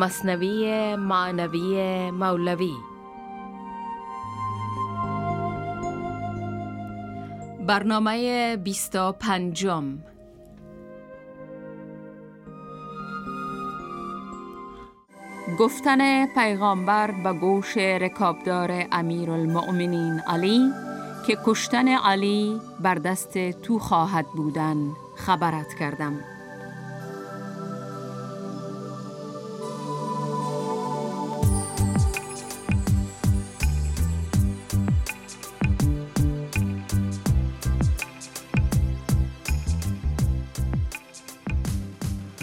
مصنوی معنوی مولوی. برنامه 25 گفتن پیغامبر به گوش رکابدار امیر المؤمنین علی که کشتن علی بر دست تو خواهد بودن خبرت کردم.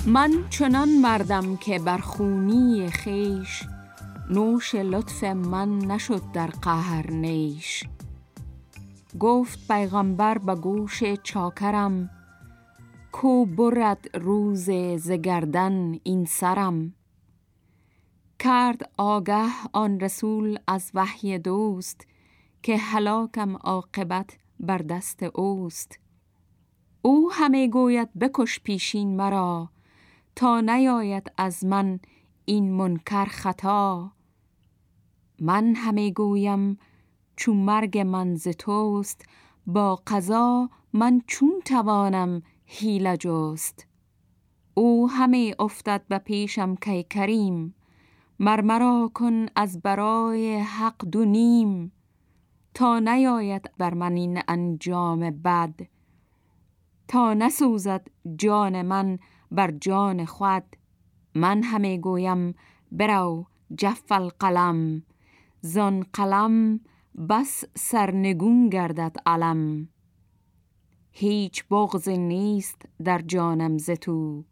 من چنان مردم که بر خونی خیش نوش لطف من نشد در قهر نیش. گفت پیغمبر به گوش چاکرم کو برد روز زگردن این سرم. کرد آگه آن رسول از وحی دوست که هلاکم عاقبت بر دست اوست. او همه گوید بکش پیشین مرا تا نیاید از من این منکر خطا. من همه گویم چون مرگ من ز توست با قضا من چون توانم هیله جست. او همه افتد به پیشم کی کریم مرمرا کن از برای حق دو نیم. تا نیاید بر من این انجام بد تا نسوزد جان من بر جان خود من همه گویم برو جف القلم زان قلم بس سرنگون گردد علم. هیچ بغض نیست در جانم ز تو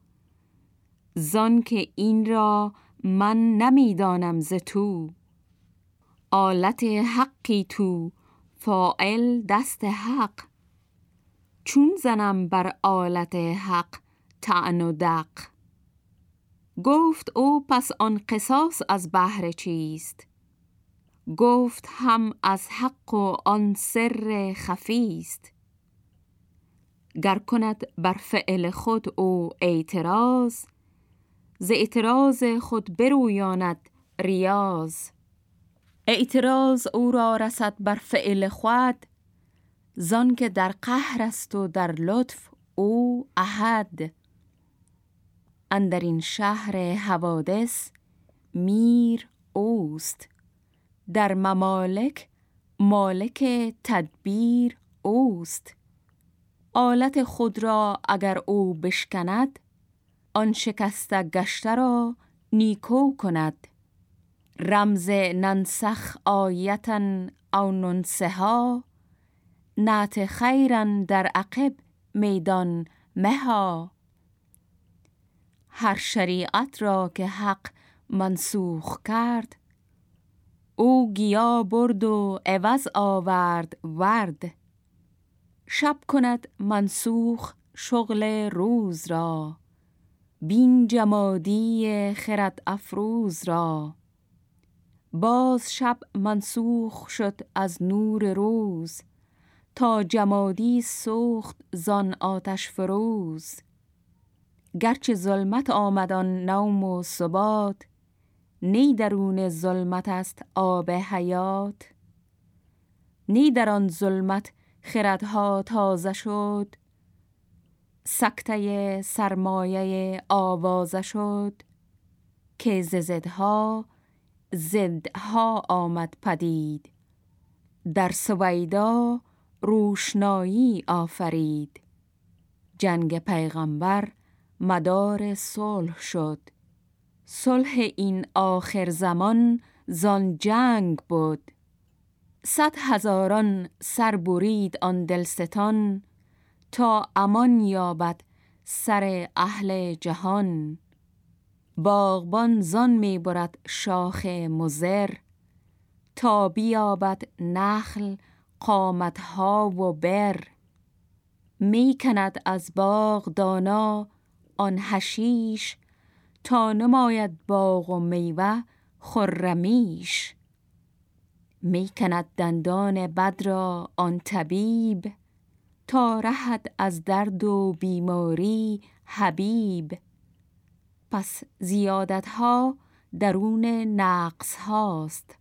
زان که این را من نمی‌دانم ز تو. آلت حقی تو فاعل دست حق چون زنم بر آلت حق تعن و دق گفت او پس آن قصاص از بهر چیست؟ گفت هم از حق و آن سر خفیست. گر کند بر فعل خود او اعتراض ز اعتراض خود برویاند ریاض. اعتراض او را رسد بر فعل خود زان که در قهر است و در لطف او احد. اندر این شهر حوادث میر اوست. در ممالک مالک تدبیر اوست. آلت خود را اگر او بشکند آن شکسته گشته را نیکو کند. رمز ننسخ آیتن او ننسها نعت خیرن در عقب میدان مها. هر شریعت را که حق منسوخ کرد. او گیا برد و عوض آورد ورد. شب کند منسوخ شغل روز را. بین جمادی خرد افروز را. باز شب منسوخ شد از نور روز. تا جمادی سوخت زان آتش فروز. گرچه ظلمت آمدان نوم و ثبات نی درون ظلمت است آب حیات. نی در آن ظلمت خردها تازه شد سکته سرمایه آوازه شد که زدها زدها آمد پدید. در سویدا روشنایی آفرید. جنگ پیغمبر مدار صلح شد. صلح این آخر زمان زان جنگ بود. صد هزاران سر برید آن دلستان تا امان یابد سر اهل جهان. باغبان زان می برد شاخ مزر تا بیابد نخل قامتها و بر. می کند از باغ دانا آن حشیش تا نماید باغ و میوه خرمیش. می کند دندان بد را آن طبیب تا رهد از درد و بیماری حبیب. پس زیادت ها درون نقص هاست.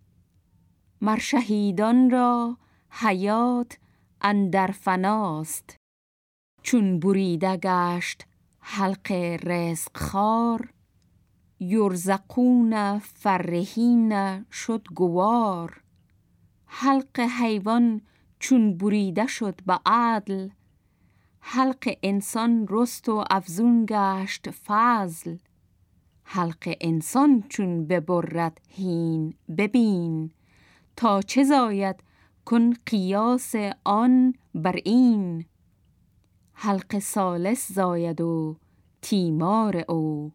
مر شهیدان را حیات اندر فناست. چون بریده گشت حلق رزق خار یرزقون فرهین شد گوار. حلق حیوان چون بریده شد به عدل حلق انسان رست و افزون گشت فضل. حلق انسان چون ببرد هین ببین تا چه زاید کن قیاس آن بر این. حلق سالس زاید و تیمار او.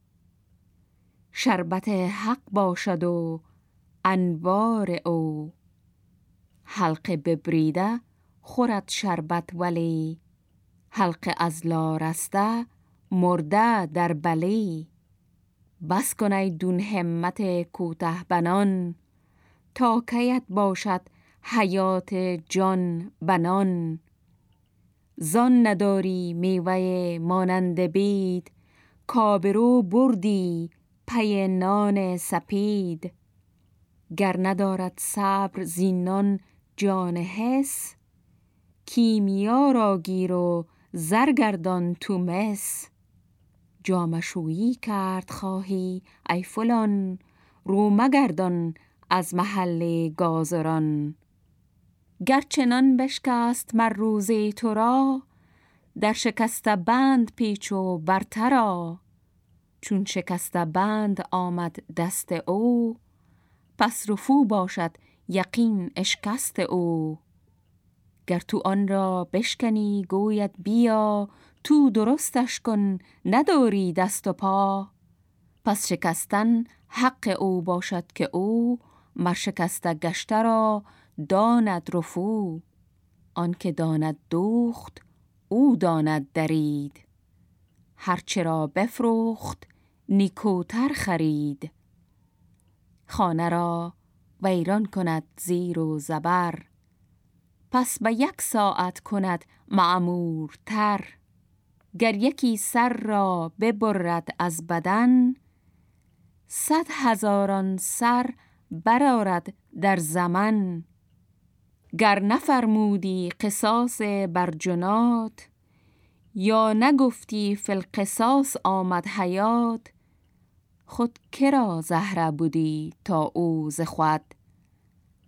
شربت حق باشد و انوار او. حلق ببریده خورد شربت ولی حلق از لارسته مرده در بلی. بس کنید دون همت کوته بنان تا کیت باشد حیات جان بنان. زان نداری میوه مانند بید کابرو بردی پی نان سپید. گر ندارد صبر زینان جان حس کیمیا را گیر و زرگردان تو مس. جامشویی کرد خواهی ای فلان رو مگردان از محل گازران. گرچنان بشکست مر روزی تو را در شکست بند پیچ و برترا چون شکست بند آمد دست او پس رفو باشد یقین اشکست او. گر تو آن را بشکنی گوید بیا تو درستش کن نداری دست و پا. پس شکستن حق او باشد که او مر شکسته گشته را داند رفو آنکه داند دوخت او داند درید. هرچه را بفروخت نیکوتر خرید. خانه را ویران کند زیر و زبر. پس به یک ساعت کند معمورتر گر یکی سر را ببرد از بدن صد هزاران سر برارد در زمن. گر نفرمودی قصاص برجنات یا نگفتی فی القصاص آمد حیات خود کرا زهره بودی تا او ز خود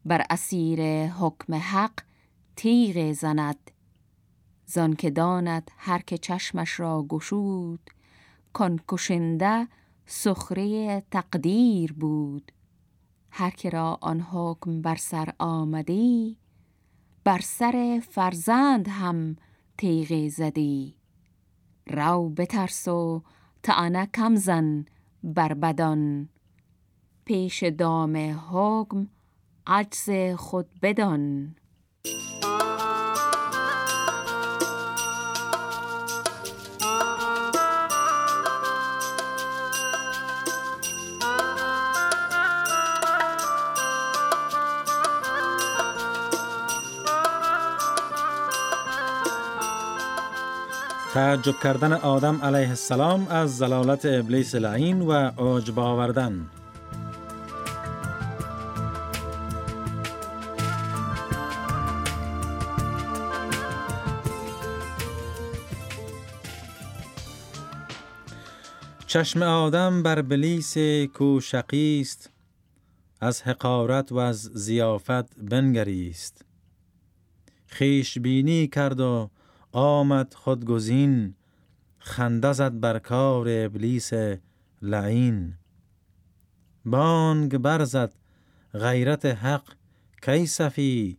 بر اسیر حکم حق تیغ زند. زان که داند هر که چشمش را گشود کن کشنده سخره تقدیر بود. هر که را آن حکم بر سر آمدی بر سر فرزند هم تیغ زدی. رو بترس و تعنه کم زن بر بدان پیش دام حکم عجز خود بدان. تعجب کردن آدم علیه السلام از زلالت ابلیس لعین و عجب آوردن چشم آدم بر بلیس کو شقیست از حقارت و از زیافت بنگریست خیش بینی کرد و آمد خودگزین خنده زد بر کار ابلیس لعین. بانگ برزد غیرت حق کی صفی؟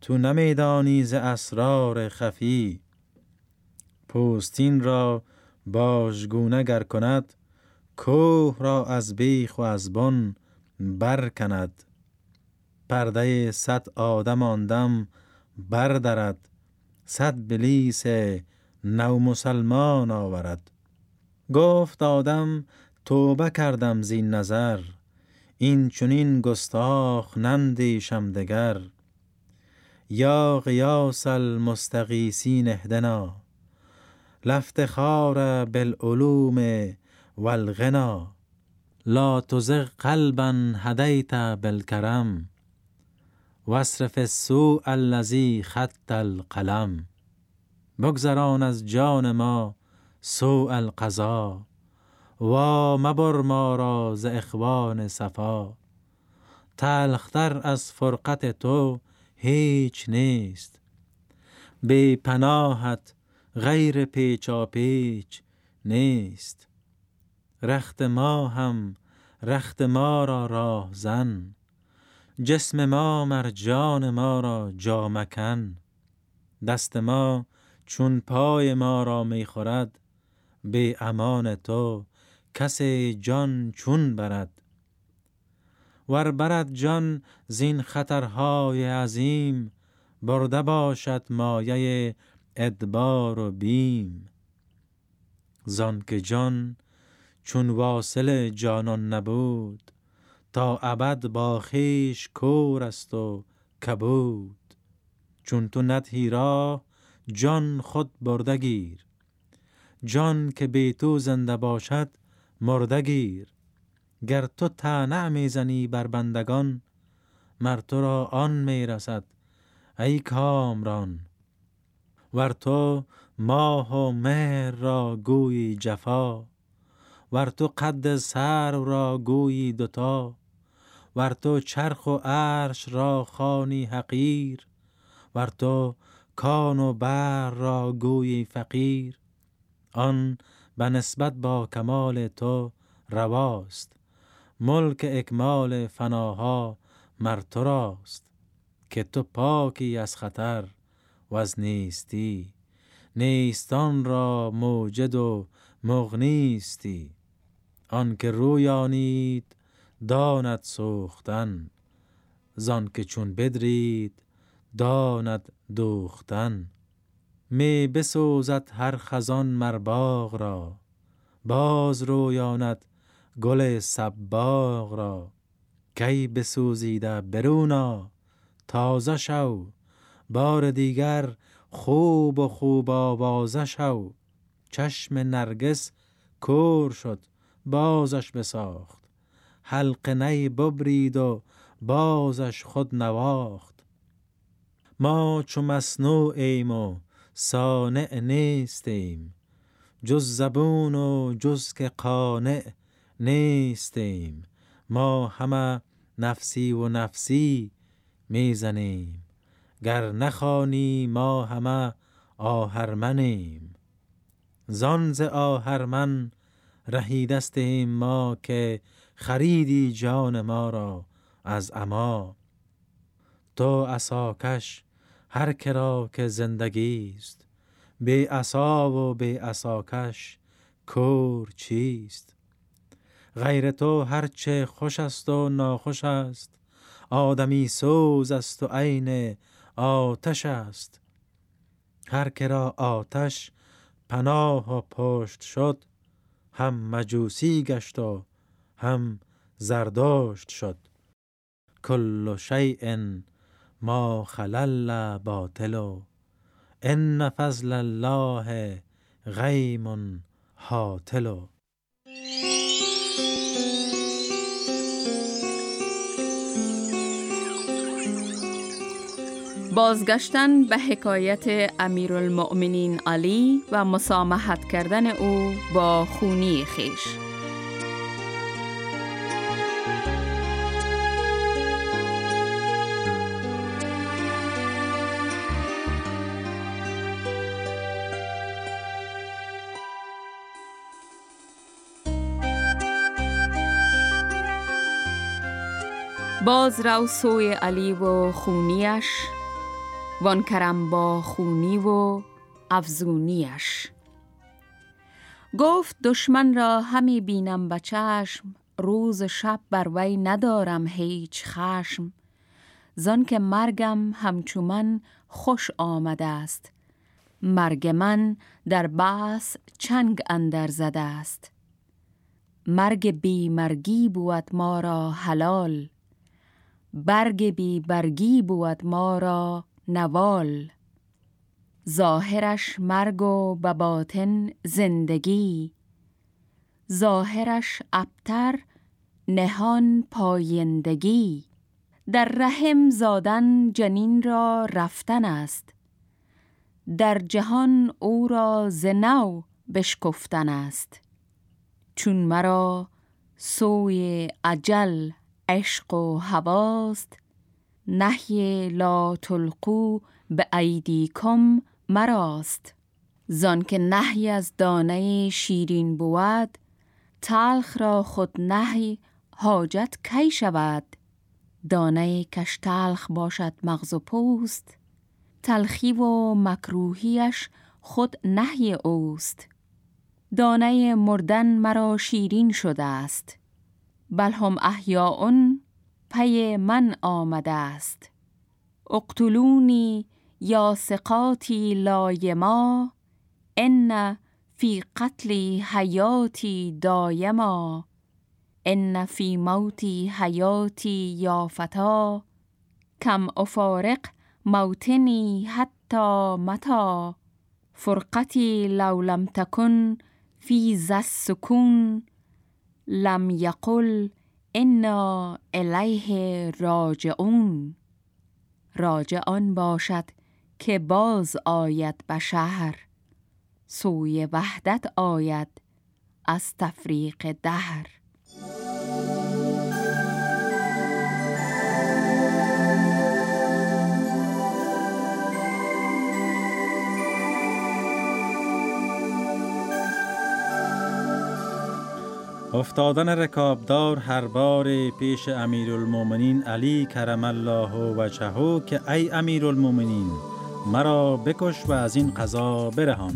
تو نمیدانی ز اسرار خفی. پوستین را باژگونه گر کند کوه را از بیخ و از بن برکند. پرده صد آدم آندم بردرد. صد بلیس نو مسلمان آورد. گفت آدم توبه کردم زین نظر این چونین گستاخ نندیشم دگر یا قیاس المستقیسین اهدنا لفتخار بالعلوم والغنا. لا تزغ قلبا هدیت بالکرم. واصرف السوء الذی خط القلم. بگذران از جان ما سوء القضا. و مبر ما را ز اخوان صفا. تلختر از فرقت تو هیچ نیست. به پناهت غیر پیچا پیچ نیست. رخت ما هم رخت ما را راه زن. جسم ما مر جان ما را جامکن دست ما چون پای ما را می خورد به امان تو کسی جان چون برد. ور برد جان زین خطرهای عظیم برده باشد مایه ادبار و بیم. زان جان چون واصل جانان نبود تا ابد با خیش کور است و کبود. چون تو ندهی راه جان خود برده گیر. جان که بی تو زنده باشد مرده گیر. گر تو تنع می‌زنی بر بندگان مر تو را آن می‌رسد ای کامران. ور تو ماه و مهر را گویی جفا ور تو قد سر را گویی دوتا. ور تو چرخ و عرش را خانی حقیر ور تو کان و بر را گویی فقیر. آن به نسبت با کمال تو رواست ملک اکمال فناها مر تو راست. که تو پاکی از خطر و از نیستی نیستان را موجد و مغنیستی آن که رویانید داند سوختن. زان که چون بدرید داند دوختن. می بسوزد هر خزان مرباغ را. باز رویاند گل سباغ را. کی بسوزیده برونا تازه شو. بار دیگر خوب و خوب آوازه شو. چشم نرگس کور شد بازش بساخت. حلق نی ببرید و بازش خود نواخت. ما چو مصنوع ایم و صانع نیستیم جز زبون و جز که قانع نیستیم. ما همه نفسی و نفسی می‌زنیم گر نخوانی ما همه آهرمنیم. زان ز آهرمن رهیدستیم ما که خریدی جان ما را از اما تو عصاکش هر کرا که زندگی است. بی عصا و بی عصاکش کور چیست؟ غیر تو هرچه خوش است و ناخوش است. آدمی سوز است و عین آتش است. هر کرا آتش پناه و پشت شد هم مجوسی گشت و هم زرداشت شد. کل شیء ما خلل باطل. ان فضل الله غیم حاطل. بازگشتن به حکایت امیرالمؤمنین علی و مسامحت کردن او با خونی خیش. باز رو سوی علی و خونیش وان کرم با خونی و افزونیش. گفت دشمن را همی بینم به چشم روز شب بر وی ندارم هیچ خشم. زان که مرگم همچو من خوش آمده است. مرگ من در بحث چنگ اندر زده است. مرگ بی مرگی بود ما را حلال. برگ بی برگی بود ما را نوال. ظاهرش مرگ و بباطن زندگی. ظاهرش ابتر نهان پایندگی. در رحم زادن جنین را رفتن است. در جهان او را زنو بشکفتن است. چون مرا سوی عجل عشق و هواست. نهی لا تلقو به ایدیکم مراست. زان که نهی از دانه شیرین بود تلخ را خود نهی حاجت کی شود؟ دانه کش تلخ باشد مغز و پوست. تلخی و مکروهیش خود نهی اوست. دانه مردن مرا شیرین شده است. بل هم احیاون پی من آمده است. اقتلونی یا سقاتی لایما ان فی قتلی حیاتی دایما. ان فی موتی حیاتی یا فتا کم افارق موتنی حتی متا. فرقتی لو لم تکن فی ز سکون لم یقل انا الیه راجعون راجعان باشد که باز آید بشهر سوی وحدت آید از تفریق دهر. افتادن رکابدار هر بار پیش امیرالمومنین علی کرم الله وجهه که ای امیرالمومنین مرا بکش و از این قضا برهان.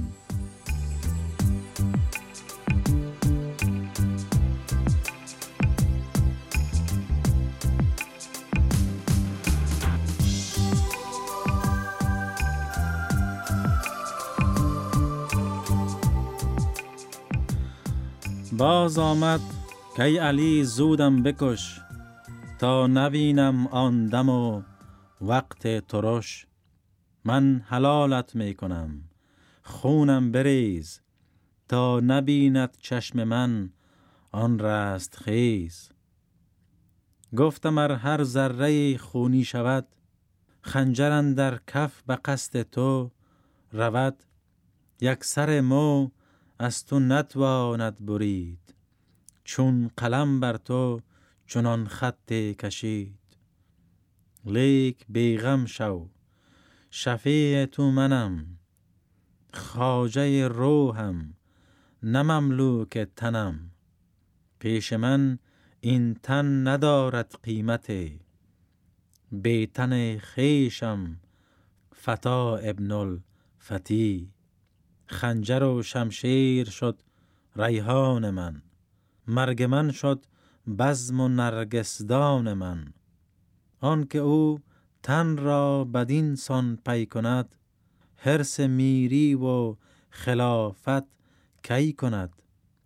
باز آمد که علی زودم بکش تا نبینم آن دم و وقت ترش. من حلالت می کنم خونم بریز تا نبیند چشم من آن رست خیز. گفتم ار هر ذره خونی شود خنجرن در کف به قصد تو رود. یک سر مو از تو نتواند برید چون قلم بر تو چنان خط کشید. لیک بیغم شو شفیع تو منم خاجه روحم نه مملوک تنم. پیش من این تن ندارد قیمت بیتن خیشم فتا ابن الفتی. خنجر و شمشیر شد ریحان من. مرگ من شد بزم و نرگسدان من. آنکه او تن را بدین سان پی کند حرس میری و خلافت کی کند؟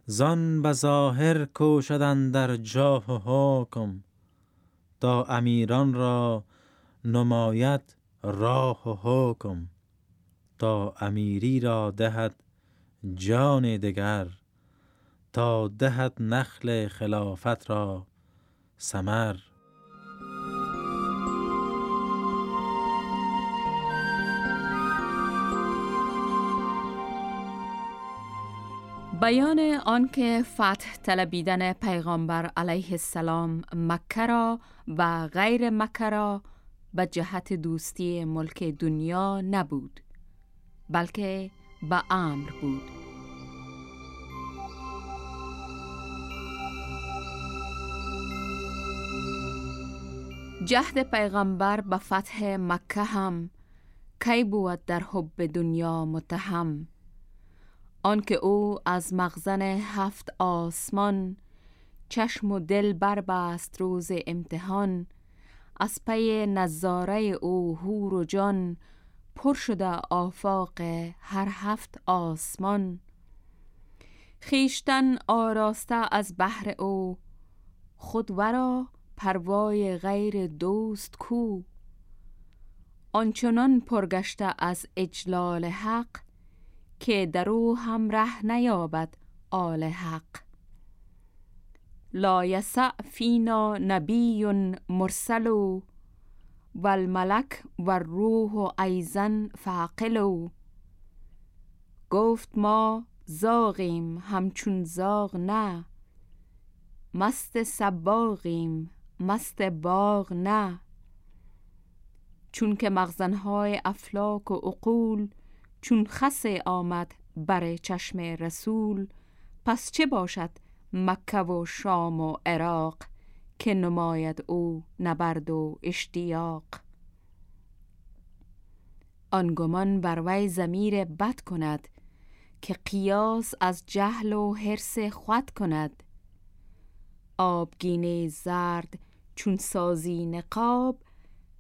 زان به ظاهر کوشدن در جاه و حکم تا امیران را نماید راه و حکم تا امیری را دهد جان دگر تا دهد نخل خلافت را سمر بیان آنکه فتح طلبیدن پیغامبر علیه السلام مکه را و غیر مکه را به جهت دوستی ملک دنیا نبود. بلکه به امر بود. جهد پیغمبر به فتح مکه هم کی بود در حب دنیا متهم؟ آنکه او از مغزن هفت آسمان چشم و دل بربست روز امتحان از پی نظاره او هور و جان پر شده آفاق هر هفت آسمان. خیشتن آراسته از بحر او خود ورا پروای غیر دوست کو. آنچنان پرگشته از اجلال حق که در او هم ره نیابد آل حق. لا یسع فینا نبی مرسل و الملک و روح و ایزن فعقلو گفت ما زاغیم همچون زاغ نه. مست سباغیم مست باغ نه. چون که مغزنهای افلاک و عقول چون خسه آمد بر چشم رسول پس چه باشد مکه و شام و عراق؟ که نماید او نبرد و اشتیاق. آنگمان بر وی زمیر بد کند که قیاس از جهل و حرس خود کند. آبگینه زرد چون سازی نقاب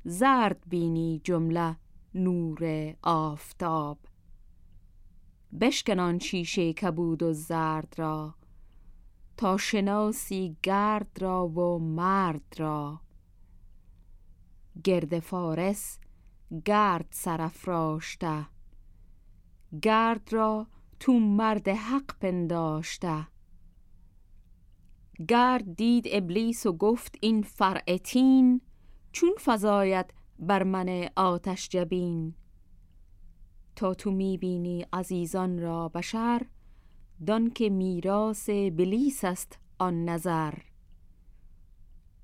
زرد بینی جمله نور آفتاب. بشکنان شیشه کبود و زرد را تا شناسی گرد را و مرد را. گرد فارس گرد سرفراشته گرد را تو مرد حق پنداشته. گرد دید ابلیس و گفت این فرعتین چون فضایت بر من آتش جبین. تا تو می‌بینی عزیزان را بشر دان که میراس بلیس است آن نظر.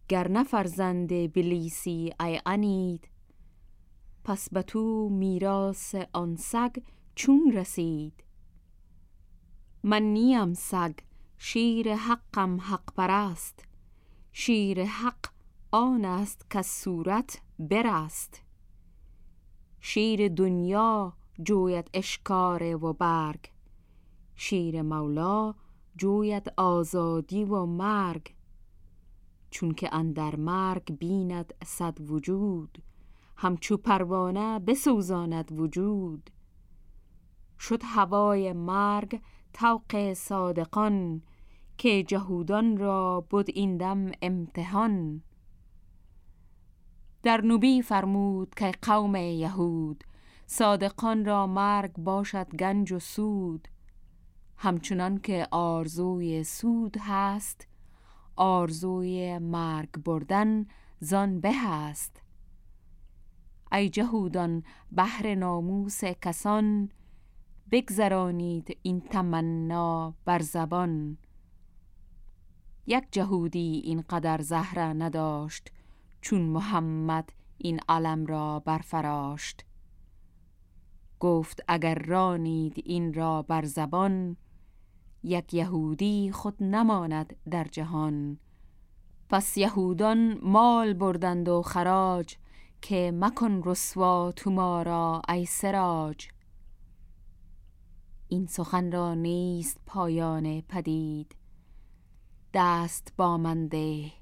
گر نه فرزند بلیسی ای انید پس به تو میراس آن سگ چون رسید؟ من نیم سگ شیر حقم حق پرست. شیر حق آن است که صورت برست. شیر دنیا جوید اشکار و برگ. شیر مولا جوید آزادی و مرگ. چون که اندر مرگ بیند صد وجود همچو پروانه بسوزاند وجود. شد هوای مرگ توق صادقان که جهودان را بود این دم امتحان. در نوبی فرمود که قوم یهود صادقان را مرگ باشد گنج و سود. همچنان که آرزوی سود هست آرزوی مرگ بردن زان به هست. ای جهودان بهر ناموس کسان بگذرانید این تمنا بر زبان. یک جهودی این قدر زهره نداشت چون محمد این علم را برفراشت. گفت اگر رانید این را بر زبان یک یهودی خود نماند در جهان. پس یهودان مال بردند و خراج که مکن رسوا تو ما را ای سراج. این سخن را نیست پایان پدید. دست با من ده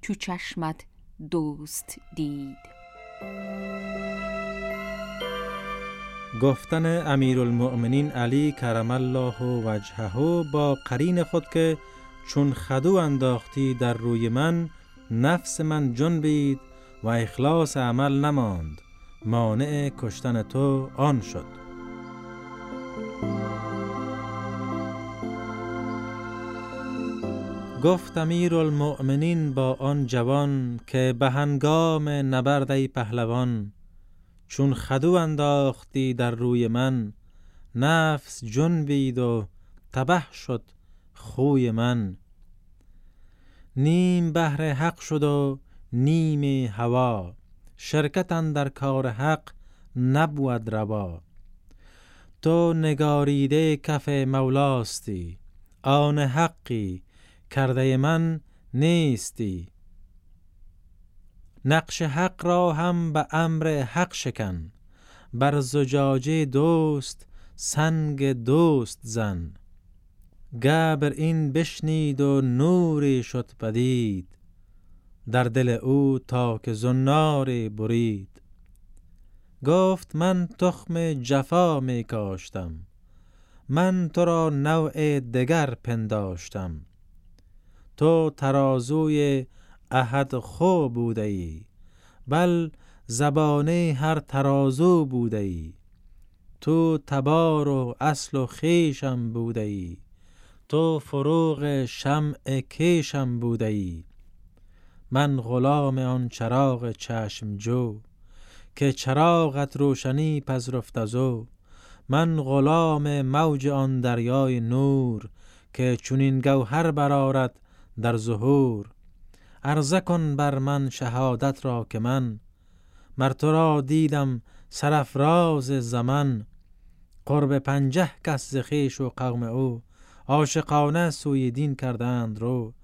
چو چشمت دوست دید. گفتن امیرالمؤمنین علی کرم الله وجهه با قرین خود که چون خدو انداختی در روی من نفس من جنبید و اخلاص عمل نماند. مانع کشتن تو آن شد. گفت امیر المؤمنین با آن جوان که به هنگام نبرد پهلوان چون خدو انداختی در روی من نفس جنبید و تبه شد خوی من. نیم بهر حق شد و نیم هوا شرکت در کار حق نبود روا. تو نگاریده کف مولاستی آن حقی کرده من نیستی. نقش حق را هم به امر حق شکن. بر زجاجه دوست سنگ دوست زن. گبر این بشنید و نوری شد پدید در دل او تا که زناری برید. گفت من تخم جفا می کاشتم. من تو را نوع دگر پنداشتم. تو ترازوی احد خو بوده ای بل زبانه هر ترازو بوده ای تو تبار و اصل و خیشم بوده ای تو فروغ شمع کیشم بوده ای من غلام آن چراغ چشم جو که چراغت روشنی پذرفت از من غلام موج آن دریای نور که چونین گوهر برارد در ظهور. عرضه کن بر من شهادت را که من مر تو را دیدم سرفراز زمن. قرب پنجه کس ز و قوم او عاشقانه سوی دین کردند رو.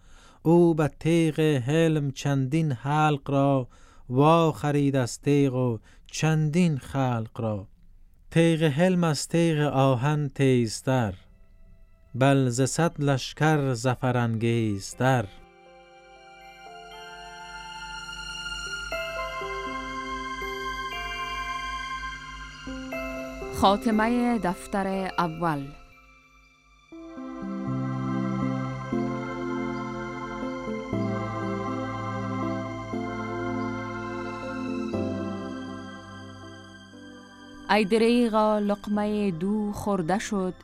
او به تیغ حلم چندین حلق را وا خرید از تیغ و چندین خلق را. تیغ حلم از تیغ آهن تیزتر بل ز صد لشکر زفرانگیزتر خاتمه دفتر اول. ای دریغا لقمه دو خورده شد.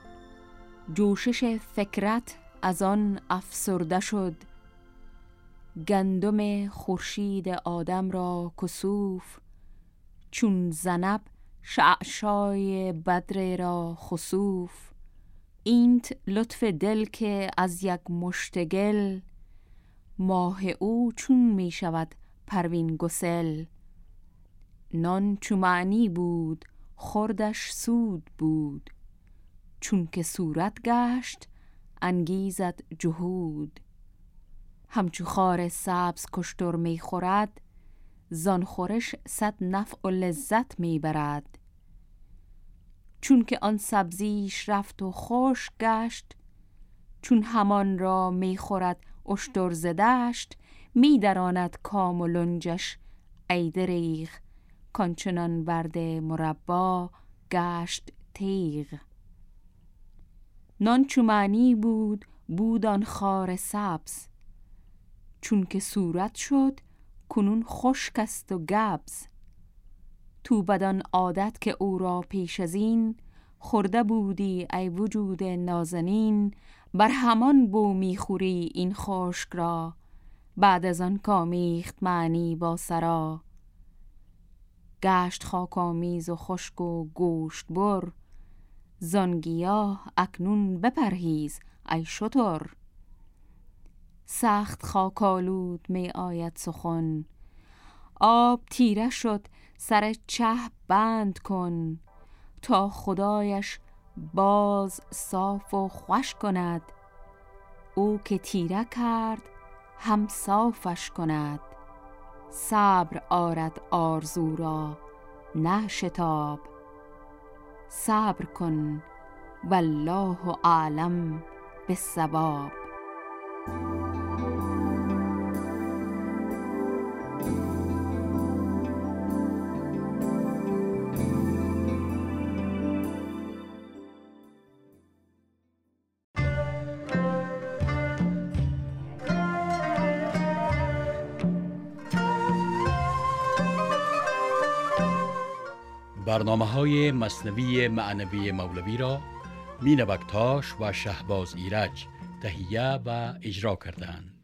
جوشش فکرت از آن افسرده شد. گندم خورشید آدم را کسوف. چون زنب شعشای بدر را خسوف اینت لطف دل که از یک مشتگل ماه او چون می شود پروین گسل. نان چو معنی بود خوردش سود بود. چون که صورت گشت انگیزد جهود. همچو خار سبز کشتر می خورد زان خورش صد نفع و لذت می برد چون که آن سبزیش رفت و خوش گشت چون همان را می خورد اشتر زدشت می دراند کام و لنجش ای کانچنان ورد مربا گشت تیغ. نان چومانی بود بود آن خار سبز. چون که صورت شد کنون خشک است و گبز. تو بدان عادت که او را پیش از این خورده بودی ای وجود نازنین. بر همان بو می‌خوری این خشک را بعد از آن کامیخت معنی با سرا. گشت خاکامیز و خشک و گوشت بر زانگیاه اکنون بپرهیز ای شتر. سخت خاکالود می آید سخن. آب تیره شد سر چه بند کن. تا خدایش باز صاف و خوش کند. او که تیره کرد هم صافش کند. صبر آرد آرزو را نه شتاب. صبر کن والله اعلم بالصواب. برنامه های مصنوی معنوی مولوی را مینوکتاش و شهباز ایرج تهیه و اجرا کردند.